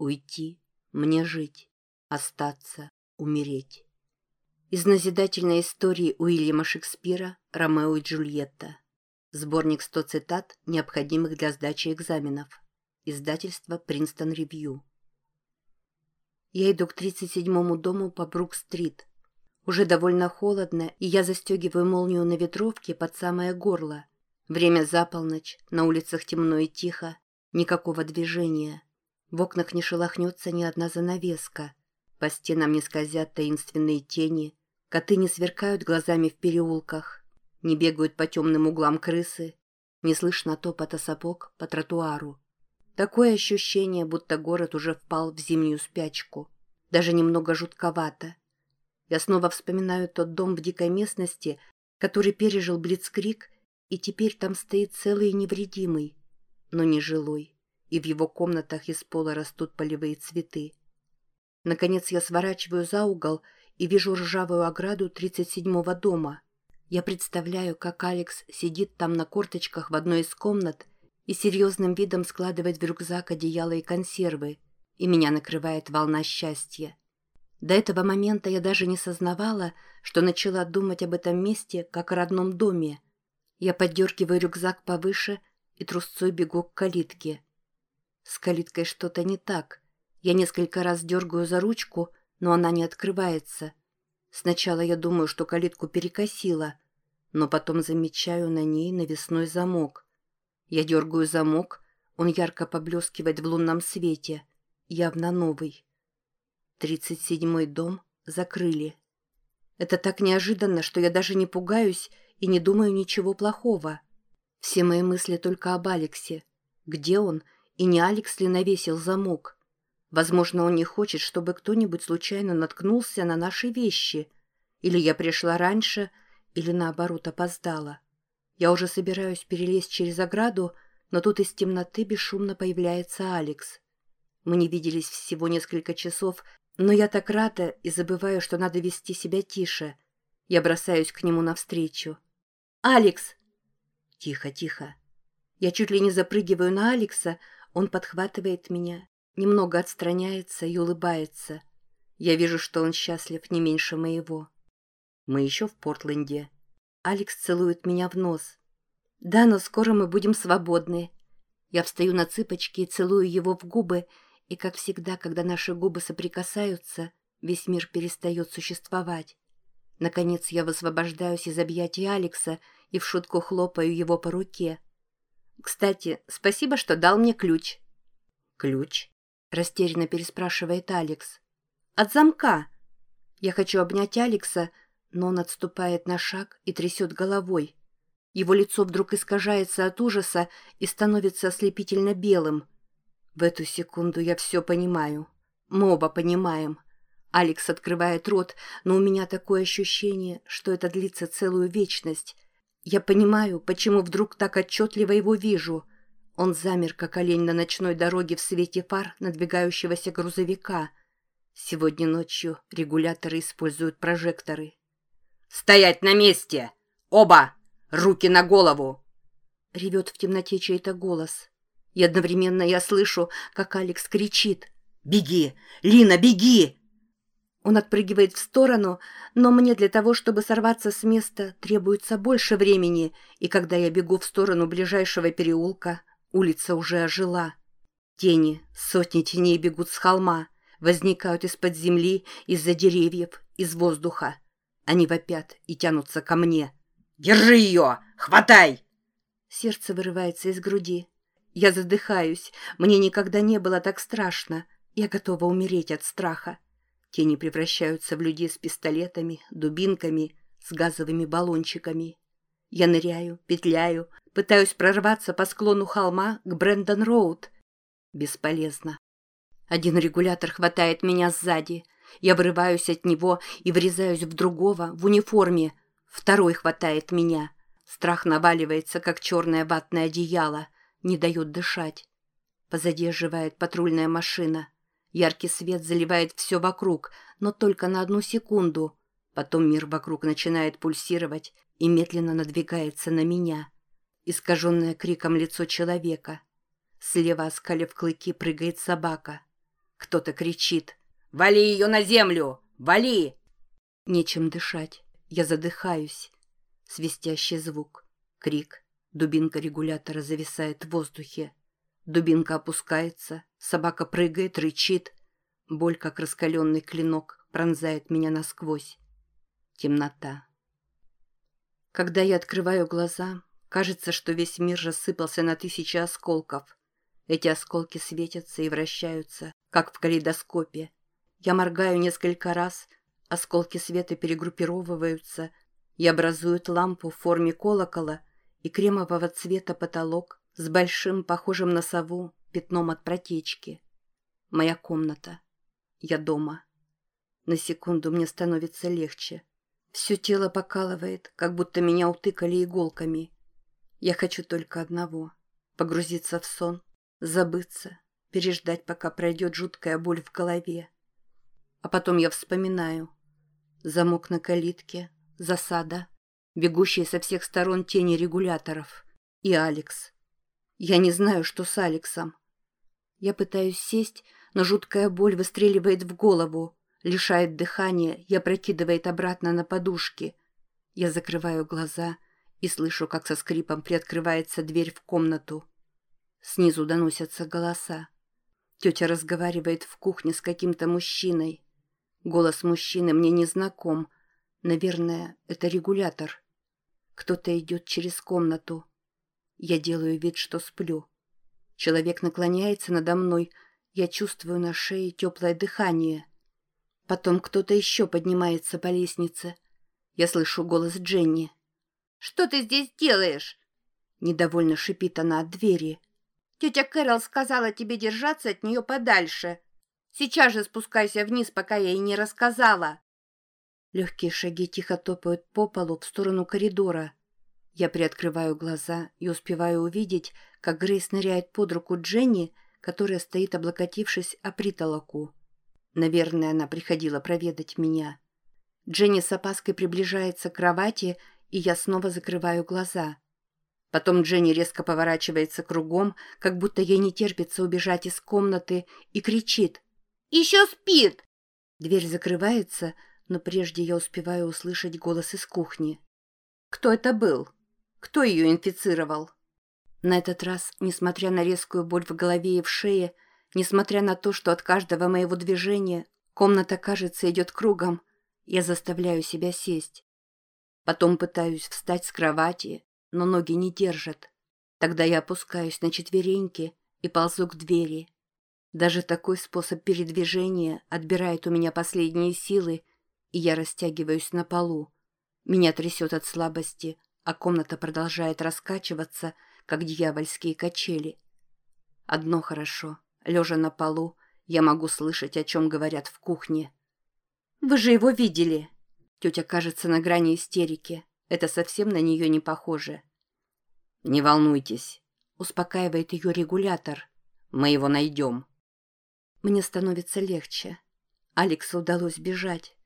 Уйти, мне жить, остаться, умереть. Из назидательной истории Уильяма Шекспира «Ромео и Джульетта». Сборник 100 цитат, необходимых для сдачи экзаменов. Издательство «Принстон Ревью». Я иду к 37-му дому по Брук-стрит. Уже довольно холодно, и я застегиваю молнию на ветровке под самое горло. Время за полночь, на улицах темно и тихо, никакого движения. В окнах не шелохнется ни одна занавеска. По стенам не скользят таинственные тени. Коты не сверкают глазами в переулках. Не бегают по темным углам крысы. Не слышно топота сапог по тротуару. Такое ощущение, будто город уже впал в зимнюю спячку. Даже немного жутковато. Я снова вспоминаю тот дом в дикой местности, который пережил Блицкрик, и теперь там стоит целый и невредимый, но не жилой и в его комнатах из пола растут полевые цветы. Наконец я сворачиваю за угол и вижу ржавую ограду 37-го дома. Я представляю, как Алекс сидит там на корточках в одной из комнат и серьезным видом складывает в рюкзак одеяло и консервы, и меня накрывает волна счастья. До этого момента я даже не сознавала, что начала думать об этом месте, как о родном доме. Я поддергиваю рюкзак повыше и трусцой бегу к калитке. С калиткой что-то не так. Я несколько раз дергаю за ручку, но она не открывается. Сначала я думаю, что калитку перекосила, но потом замечаю на ней навесной замок. Я дергаю замок, он ярко поблескивает в лунном свете, явно новый. Тридцать седьмой дом закрыли. Это так неожиданно, что я даже не пугаюсь и не думаю ничего плохого. Все мои мысли только об Алексе. Где он и не Алекс ли навесил замок? Возможно, он не хочет, чтобы кто-нибудь случайно наткнулся на наши вещи. Или я пришла раньше, или наоборот опоздала. Я уже собираюсь перелезть через ограду, но тут из темноты бесшумно появляется Алекс. Мы не виделись всего несколько часов, но я так рада и забываю, что надо вести себя тише. Я бросаюсь к нему навстречу. «Алекс!» «Тихо, тихо!» Я чуть ли не запрыгиваю на Алекса, он подхватывает меня, немного отстраняется и улыбается. Я вижу, что он счастлив не меньше моего. Мы еще в Портленде. Алекс целует меня в нос. Да, но скоро мы будем свободны. Я встаю на цыпочки и целую его в губы, и, как всегда, когда наши губы соприкасаются, весь мир перестает существовать. Наконец я высвобождаюсь из объятий Алекса и в шутку хлопаю его по руке — кстати, спасибо, что дал мне ключ». «Ключ?» – растерянно переспрашивает Алекс. «От замка». Я хочу обнять Алекса, но он отступает на шаг и трясет головой. Его лицо вдруг искажается от ужаса и становится ослепительно белым. В эту секунду я все понимаю. Мы оба понимаем. Алекс открывает рот, но у меня такое ощущение, что это длится целую вечность – я понимаю, почему вдруг так отчетливо его вижу. Он замер, как олень на ночной дороге в свете фар надвигающегося грузовика. Сегодня ночью регуляторы используют прожекторы. «Стоять на месте! Оба! Руки на голову!» Ревет в темноте чей-то голос. И одновременно я слышу, как Алекс кричит. «Беги! Лина, беги!» Он отпрыгивает в сторону, но мне для того, чтобы сорваться с места, требуется больше времени, и когда я бегу в сторону ближайшего переулка, улица уже ожила. Тени, сотни теней бегут с холма, возникают из-под земли, из-за деревьев, из воздуха. Они вопят и тянутся ко мне. «Держи ее! Хватай!» Сердце вырывается из груди. Я задыхаюсь. Мне никогда не было так страшно. Я готова умереть от страха. Тени превращаются в людей с пистолетами, дубинками, с газовыми баллончиками. Я ныряю, петляю, пытаюсь прорваться по склону холма к Брэндон-Роуд. Бесполезно. Один регулятор хватает меня сзади. Я вырываюсь от него и врезаюсь в другого в униформе. Второй хватает меня. Страх наваливается, как черное ватное одеяло. Не дает дышать. Позади оживает патрульная машина. Яркий свет заливает все вокруг, но только на одну секунду. Потом мир вокруг начинает пульсировать и медленно надвигается на меня. Искаженное криком лицо человека. Слева, оскалив клыки, прыгает собака. Кто-то кричит «Вали ее на землю! Вали!» Нечем дышать. Я задыхаюсь. Свистящий звук. Крик. Дубинка регулятора зависает в воздухе. Дубинка опускается. Собака прыгает, рычит. Боль, как раскаленный клинок, пронзает меня насквозь. Темнота. Когда я открываю глаза, кажется, что весь мир рассыпался на тысячи осколков. Эти осколки светятся и вращаются, как в калейдоскопе. Я моргаю несколько раз, осколки света перегруппировываются и образуют лампу в форме колокола и кремового цвета потолок с большим, похожим на сову, пятном от протечки. Моя комната. Я дома. На секунду мне становится легче. Все тело покалывает, как будто меня утыкали иголками. Я хочу только одного — погрузиться в сон, забыться, переждать, пока пройдет жуткая боль в голове. А потом я вспоминаю. Замок на калитке, засада, бегущие со всех сторон тени регуляторов. И Алекс. Я не знаю, что с Алексом. Я пытаюсь сесть, но жуткая боль выстреливает в голову, лишает дыхания и опрокидывает обратно на подушки. Я закрываю глаза и слышу, как со скрипом приоткрывается дверь в комнату. Снизу доносятся голоса. Тетя разговаривает в кухне с каким-то мужчиной. Голос мужчины мне не знаком. Наверное, это регулятор. Кто-то идет через комнату. Я делаю вид, что сплю. Человек наклоняется надо мной, я чувствую на шее теплое дыхание. Потом кто-то еще поднимается по лестнице. Я слышу голос Дженни. «Что ты здесь делаешь?» Недовольно шипит она от двери. «Тетя Кэрол сказала тебе держаться от нее подальше. Сейчас же спускайся вниз, пока я ей не рассказала». Легкие шаги тихо топают по полу в сторону коридора. Я приоткрываю глаза и успеваю увидеть, как Грейс ныряет под руку Дженни, которая стоит облокотившись о притолоку. Наверное, она приходила проведать меня. Дженни с опаской приближается к кровати, и я снова закрываю глаза. Потом Дженни резко поворачивается кругом, как будто ей не терпится убежать из комнаты, и кричит. «Еще спит!» Дверь закрывается, но прежде я успеваю услышать голос из кухни. «Кто это был? Кто ее инфицировал?» На этот раз, несмотря на резкую боль в голове и в шее, несмотря на то, что от каждого моего движения комната, кажется, идет кругом, я заставляю себя сесть. Потом пытаюсь встать с кровати, но ноги не держат. Тогда я опускаюсь на четвереньки и ползу к двери. Даже такой способ передвижения отбирает у меня последние силы, и я растягиваюсь на полу. Меня трясет от слабости, а комната продолжает раскачиваться — как дьявольские качели. Одно хорошо. Лежа на полу, я могу слышать, о чем говорят в кухне. «Вы же его видели!» Тетя кажется на грани истерики. Это совсем на нее не похоже. «Не волнуйтесь», — успокаивает ее регулятор. «Мы его найдем». Мне становится легче. Алексу удалось бежать.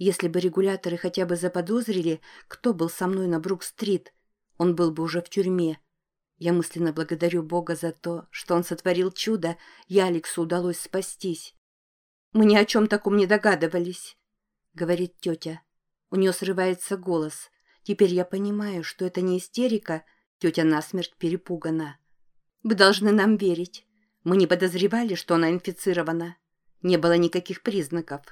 Если бы регуляторы хотя бы заподозрили, кто был со мной на Брук-стрит, он был бы уже в тюрьме. Я мысленно благодарю Бога за то, что он сотворил чудо, и Алексу удалось спастись. «Мы ни о чем таком не догадывались», — говорит тетя. У нее срывается голос. Теперь я понимаю, что это не истерика, тетя насмерть перепугана. «Вы должны нам верить. Мы не подозревали, что она инфицирована. Не было никаких признаков.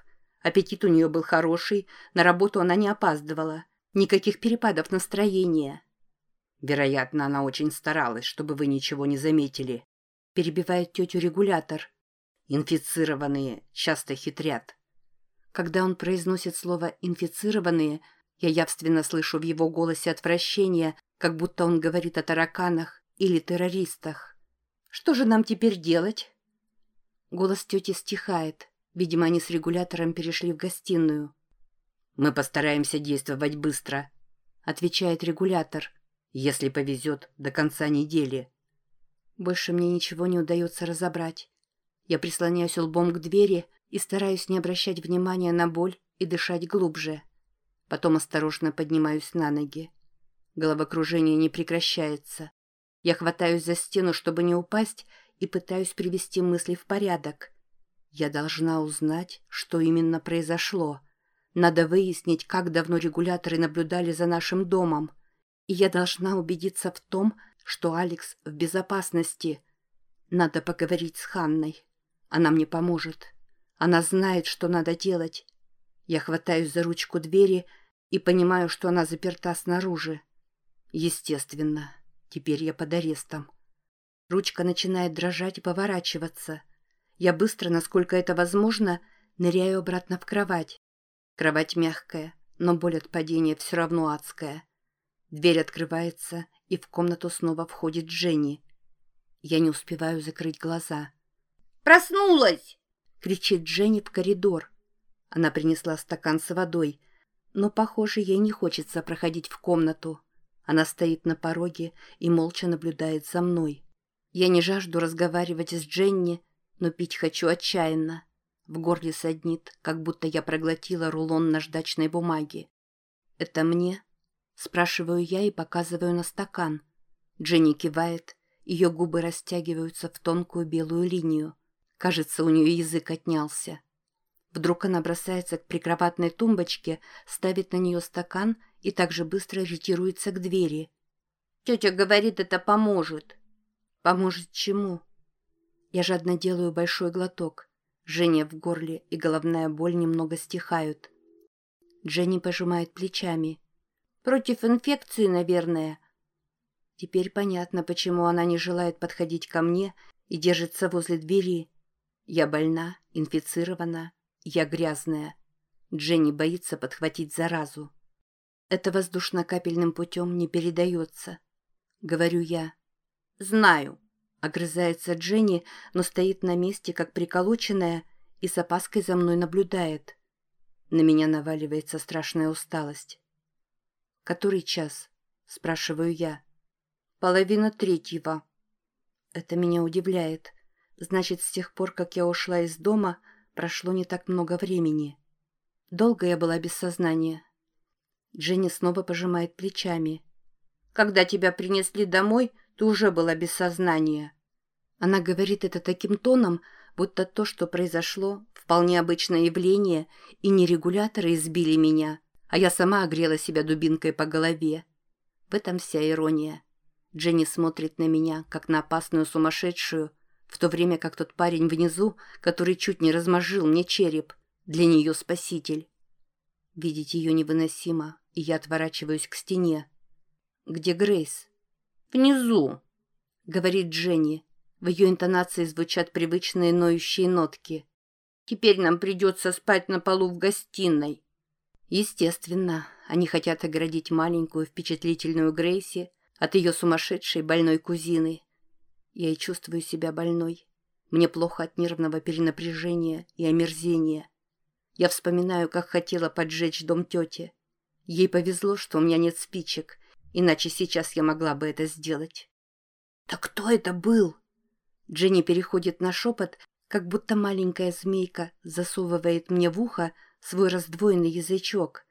Аппетит у нее был хороший, на работу она не опаздывала. Никаких перепадов настроения». Вероятно, она очень старалась, чтобы вы ничего не заметили. Перебивает тетю регулятор. Инфицированные часто хитрят. Когда он произносит слово «инфицированные», я явственно слышу в его голосе отвращение, как будто он говорит о тараканах или террористах. «Что же нам теперь делать?» Голос тети стихает. Видимо, они с регулятором перешли в гостиную. «Мы постараемся действовать быстро», — отвечает регулятор. Если повезет, до конца недели. Больше мне ничего не удается разобрать. Я прислоняюсь лбом к двери и стараюсь не обращать внимания на боль и дышать глубже. Потом осторожно поднимаюсь на ноги. Головокружение не прекращается. Я хватаюсь за стену, чтобы не упасть, и пытаюсь привести мысли в порядок. Я должна узнать, что именно произошло. Надо выяснить, как давно регуляторы наблюдали за нашим домом. И я должна убедиться в том, что Алекс в безопасности. Надо поговорить с Ханной. Она мне поможет. Она знает, что надо делать. Я хватаюсь за ручку двери и понимаю, что она заперта снаружи. Естественно, теперь я под арестом. Ручка начинает дрожать и поворачиваться. Я быстро, насколько это возможно, ныряю обратно в кровать. Кровать мягкая, но боль от падения все равно адская. Дверь открывается, и в комнату снова входит Дженни. Я не успеваю закрыть глаза. «Проснулась!» — кричит Дженни в коридор. Она принесла стакан с водой, но, похоже, ей не хочется проходить в комнату. Она стоит на пороге и молча наблюдает за мной. Я не жажду разговаривать с Дженни, но пить хочу отчаянно. В горле саднит, как будто я проглотила рулон наждачной бумаги. «Это мне?» – спрашиваю я и показываю на стакан. Дженни кивает, ее губы растягиваются в тонкую белую линию. Кажется, у нее язык отнялся. Вдруг она бросается к прикроватной тумбочке, ставит на нее стакан и также быстро ретируется к двери. «Тетя говорит, это поможет». «Поможет чему?» Я жадно делаю большой глоток. Жжение в горле и головная боль немного стихают. Дженни пожимает плечами. «Против инфекции, наверное». Теперь понятно, почему она не желает подходить ко мне и держится возле двери. Я больна, инфицирована, я грязная. Дженни боится подхватить заразу. Это воздушно-капельным путем не передается. Говорю я. «Знаю», Огрызается Дженни, но стоит на месте, как приколоченная, и с опаской за мной наблюдает. На меня наваливается страшная усталость. «Который час?» – спрашиваю я. «Половина третьего». Это меня удивляет. Значит, с тех пор, как я ушла из дома, прошло не так много времени. Долго я была без сознания. Дженни снова пожимает плечами. «Когда тебя принесли домой, ты уже была без сознания». Она говорит это таким тоном, будто то, что произошло, вполне обычное явление, и не регуляторы избили меня, а я сама огрела себя дубинкой по голове. В этом вся ирония. Дженни смотрит на меня, как на опасную сумасшедшую, в то время как тот парень внизу, который чуть не размозжил мне череп, для нее спаситель. Видеть ее невыносимо, и я отворачиваюсь к стене. «Где Грейс?» «Внизу», — говорит Дженни. В ее интонации звучат привычные ноющие нотки. «Теперь нам придется спать на полу в гостиной». Естественно, они хотят оградить маленькую впечатлительную Грейси от ее сумасшедшей больной кузины. Я и чувствую себя больной. Мне плохо от нервного перенапряжения и омерзения. Я вспоминаю, как хотела поджечь дом тети. Ей повезло, что у меня нет спичек, Иначе сейчас я могла бы это сделать. «Так кто это был?» Дженни переходит на шепот, как будто маленькая змейка засовывает мне в ухо свой раздвоенный язычок.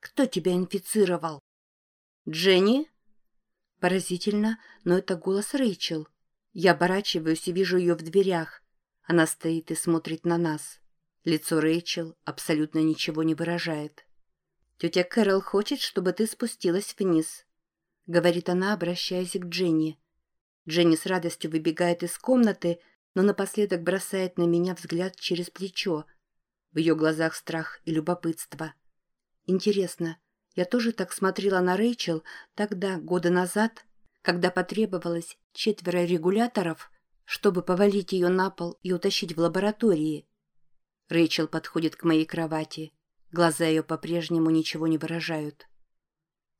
«Кто тебя инфицировал?» «Дженни?» Поразительно, но это голос Рэйчел. Я оборачиваюсь и вижу ее в дверях. Она стоит и смотрит на нас. Лицо Рэйчел абсолютно ничего не выражает. «Тетя Кэрол хочет, чтобы ты спустилась вниз», — говорит она, обращаясь к Дженни. Дженни с радостью выбегает из комнаты, но напоследок бросает на меня взгляд через плечо. В ее глазах страх и любопытство. Интересно, я тоже так смотрела на Рэйчел тогда, года назад, когда потребовалось четверо регуляторов, чтобы повалить ее на пол и утащить в лаборатории. Рэйчел подходит к моей кровати. Глаза ее по-прежнему ничего не выражают.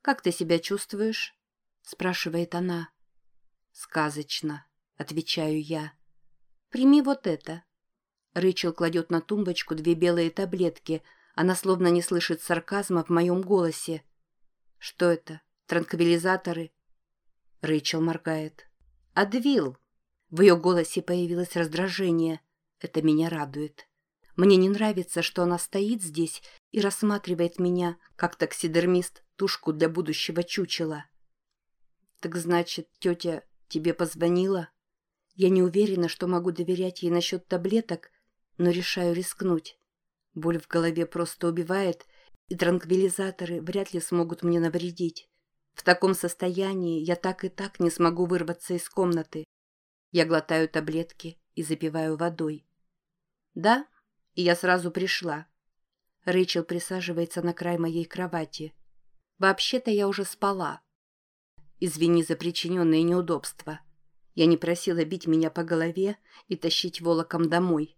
«Как ты себя чувствуешь?» — спрашивает она. «Сказочно», — отвечаю я. «Прими вот это». Рэйчел кладет на тумбочку две белые таблетки. Она словно не слышит сарказма в моем голосе. «Что это? Транквилизаторы?» Рэйчел моргает. «Адвил!» В ее голосе появилось раздражение. Это меня радует. Мне не нравится, что она стоит здесь и рассматривает меня, как таксидермист, тушку для будущего чучела. «Так значит, тетя тебе позвонила?» Я не уверена, что могу доверять ей насчет таблеток, но решаю рискнуть. Боль в голове просто убивает, и транквилизаторы вряд ли смогут мне навредить. В таком состоянии я так и так не смогу вырваться из комнаты. Я глотаю таблетки и запиваю водой. Да, и я сразу пришла. Рэйчел присаживается на край моей кровати. Вообще-то я уже спала. Извини за причиненные неудобства. Я не просила бить меня по голове и тащить волоком домой.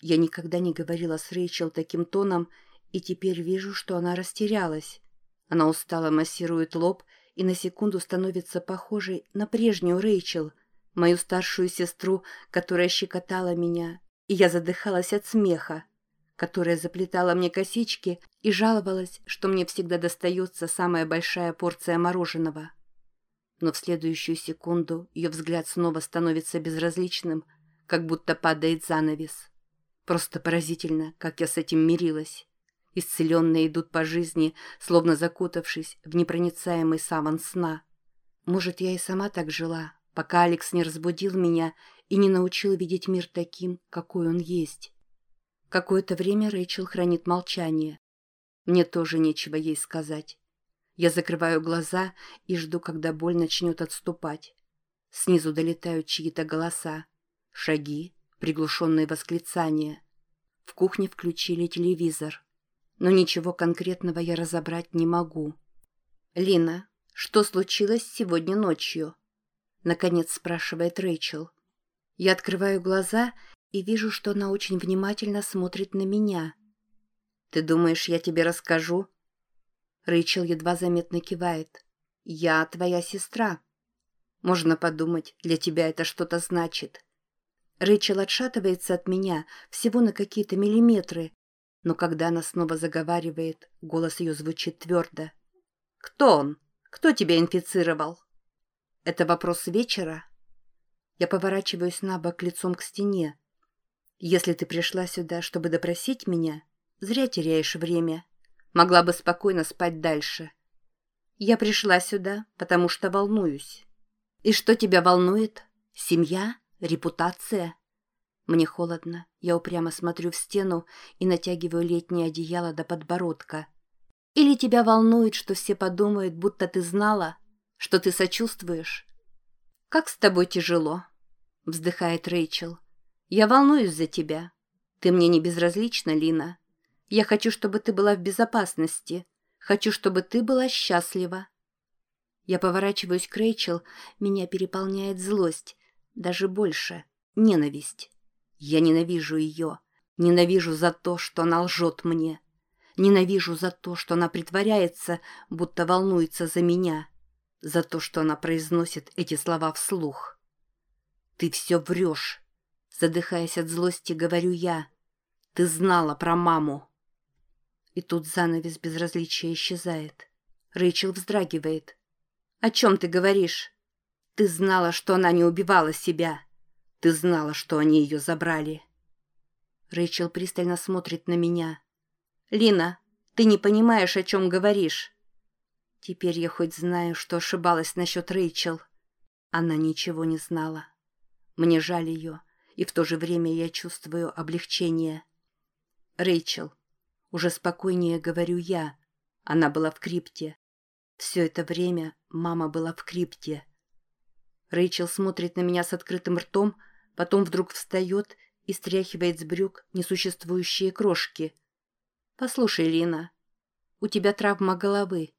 Я никогда не говорила с Рэйчел таким тоном, и теперь вижу, что она растерялась. Она устало массирует лоб и на секунду становится похожей на прежнюю Рэйчел, мою старшую сестру, которая щекотала меня, и я задыхалась от смеха, которая заплетала мне косички и жаловалась, что мне всегда достается самая большая порция мороженого. Но в следующую секунду ее взгляд снова становится безразличным, как будто падает занавес. Просто поразительно, как я с этим мирилась. Исцеленные идут по жизни, словно закутавшись в непроницаемый саван сна. Может, я и сама так жила, пока Алекс не разбудил меня и не научил видеть мир таким, какой он есть. Какое-то время Рэйчел хранит молчание. Мне тоже нечего ей сказать. Я закрываю глаза и жду, когда боль начнет отступать. Снизу долетают чьи-то голоса. Шаги, приглушенные восклицания. В кухне включили телевизор. Но ничего конкретного я разобрать не могу. «Лина, что случилось сегодня ночью?» Наконец спрашивает Рэйчел. Я открываю глаза и вижу, что она очень внимательно смотрит на меня. «Ты думаешь, я тебе расскажу?» Рэйчел едва заметно кивает. «Я твоя сестра». Можно подумать, для тебя это что-то значит. Рэйчел отшатывается от меня всего на какие-то миллиметры, но когда она снова заговаривает, голос ее звучит твердо. «Кто он? Кто тебя инфицировал?» «Это вопрос вечера?» Я поворачиваюсь на бок лицом к стене. «Если ты пришла сюда, чтобы допросить меня, зря теряешь время. Могла бы спокойно спать дальше. Я пришла сюда, потому что волнуюсь. И что тебя волнует? Семья? Репутация?» Мне холодно. Я упрямо смотрю в стену и натягиваю летнее одеяло до подбородка. Или тебя волнует, что все подумают, будто ты знала, что ты сочувствуешь? «Как с тобой тяжело», — вздыхает Рэйчел. «Я волнуюсь за тебя. Ты мне не безразлична, Лина. Я хочу, чтобы ты была в безопасности. Хочу, чтобы ты была счастлива». Я поворачиваюсь к Рэйчел, меня переполняет злость, даже больше — ненависть. Я ненавижу ее. Ненавижу за то, что она лжет мне. Ненавижу за то, что она притворяется, будто волнуется за меня. За то, что она произносит эти слова вслух. «Ты все врешь!» Задыхаясь от злости, говорю я. «Ты знала про маму!» И тут занавес безразличия исчезает. Рэйчел вздрагивает. «О чем ты говоришь?» «Ты знала, что она не убивала себя!» Ты знала, что они ее забрали. Рэйчел пристально смотрит на меня. «Лина, ты не понимаешь, о чем говоришь». Теперь я хоть знаю, что ошибалась насчет Рэйчел. Она ничего не знала. Мне жаль ее, и в то же время я чувствую облегчение. Рэйчел. Уже спокойнее говорю я. Она была в крипте. Все это время мама была в крипте. Рэйчел смотрит на меня с открытым ртом, потом вдруг встает и стряхивает с брюк несуществующие крошки. «Послушай, Лина, у тебя травма головы».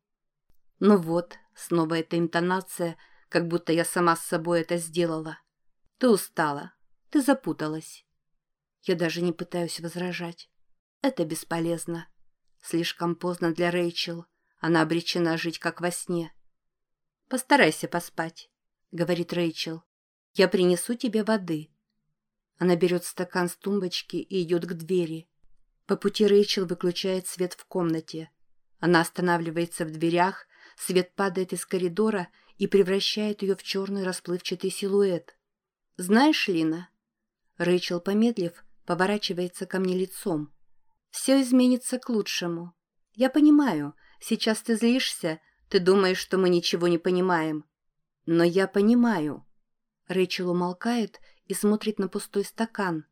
Ну вот, снова эта интонация, как будто я сама с собой это сделала. Ты устала, ты запуталась. Я даже не пытаюсь возражать. Это бесполезно. Слишком поздно для Рэйчел. Она обречена жить как во сне. Постарайся поспать. — говорит Рэйчел. «Я принесу тебе воды». Она берет стакан с тумбочки и идет к двери. По пути Рэйчел выключает свет в комнате. Она останавливается в дверях, свет падает из коридора и превращает ее в черный расплывчатый силуэт. «Знаешь, Лина?» Рэйчел, помедлив, поворачивается ко мне лицом. «Все изменится к лучшему. Я понимаю, сейчас ты злишься, ты думаешь, что мы ничего не понимаем. «Но я понимаю». Рэйчел умолкает и смотрит на пустой стакан.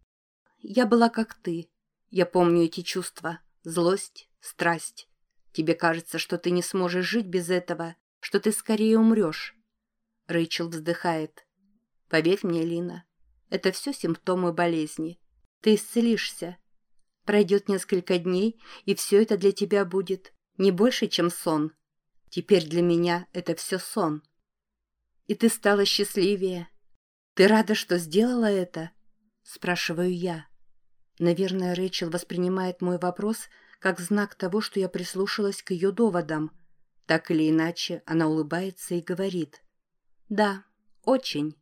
я была как ты. Я помню эти чувства. Злость, страсть. Тебе кажется, что ты не сможешь жить без этого, что ты скорее умрешь. Рэйчел вздыхает. Поверь мне, Лина, это все симптомы болезни. Ты исцелишься. Пройдет несколько дней, и все это для тебя будет не больше, чем сон. Теперь для меня это все сон. И ты стала счастливее. Ты рада, что сделала это? Спрашиваю я. Наверное, Рэйчел воспринимает мой вопрос как знак того, что я прислушалась к ее доводам. Так или иначе, она улыбается и говорит. «Да, очень».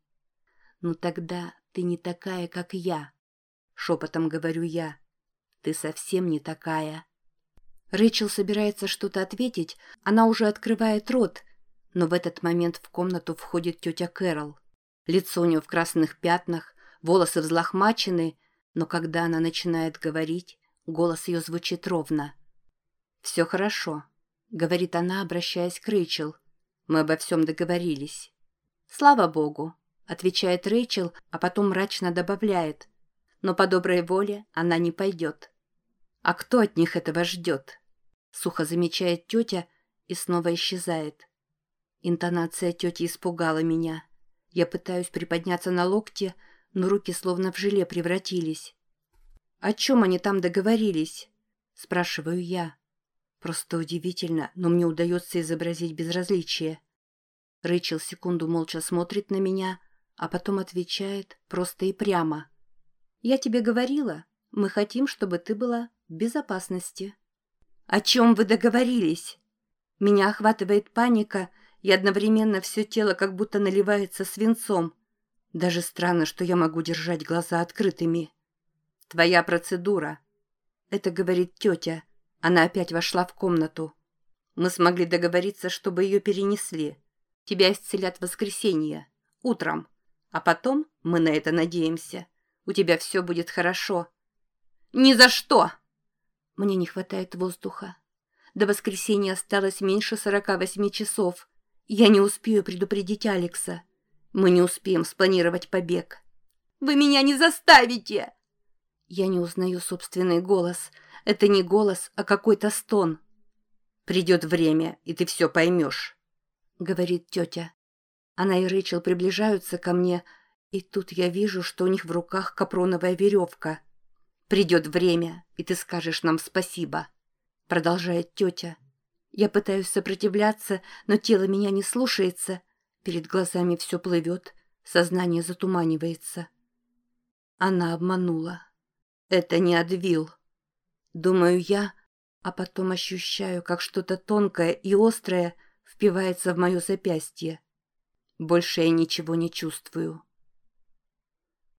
«Ну тогда ты не такая, как я», — шепотом говорю я. Ты совсем не такая. Рэйчел собирается что-то ответить, она уже открывает рот, но в этот момент в комнату входит тетя Кэрол. Лицо у нее в красных пятнах, волосы взлохмачены, но когда она начинает говорить, голос ее звучит ровно. «Все хорошо», — говорит она, обращаясь к Рэйчел. «Мы обо всем договорились». «Слава богу», — отвечает Рэйчел, а потом мрачно добавляет. «Но по доброй воле она не пойдет». «А кто от них этого ждет?» Сухо замечает тетя и снова исчезает. Интонация тети испугала меня. Я пытаюсь приподняться на локте, но руки словно в желе превратились. «О чем они там договорились?» Спрашиваю я. Просто удивительно, но мне удается изобразить безразличие. Рэйчел секунду молча смотрит на меня, а потом отвечает просто и прямо. «Я тебе говорила, мы хотим, чтобы ты была безопасности. О чем вы договорились? Меня охватывает паника, и одновременно все тело как будто наливается свинцом. Даже странно, что я могу держать глаза открытыми. Твоя процедура. Это говорит тетя. Она опять вошла в комнату. Мы смогли договориться, чтобы ее перенесли. Тебя исцелят в воскресенье. Утром. А потом, мы на это надеемся, у тебя все будет хорошо. «Ни за что!» Мне не хватает воздуха. До воскресенья осталось меньше сорока восьми часов. Я не успею предупредить Алекса. Мы не успеем спланировать побег. «Вы меня не заставите!» Я не узнаю собственный голос. Это не голос, а какой-то стон. «Придет время, и ты все поймешь», — говорит тетя. Она и Рэйчел приближаются ко мне, и тут я вижу, что у них в руках капроновая веревка — Придет время, и ты скажешь нам спасибо», — продолжает тетя. Я пытаюсь сопротивляться, но тело меня не слушается. Перед глазами все плывет, сознание затуманивается. Она обманула. Это не Адвил. Думаю я, а потом ощущаю, как что-то тонкое и острое впивается в мое запястье. Больше я ничего не чувствую.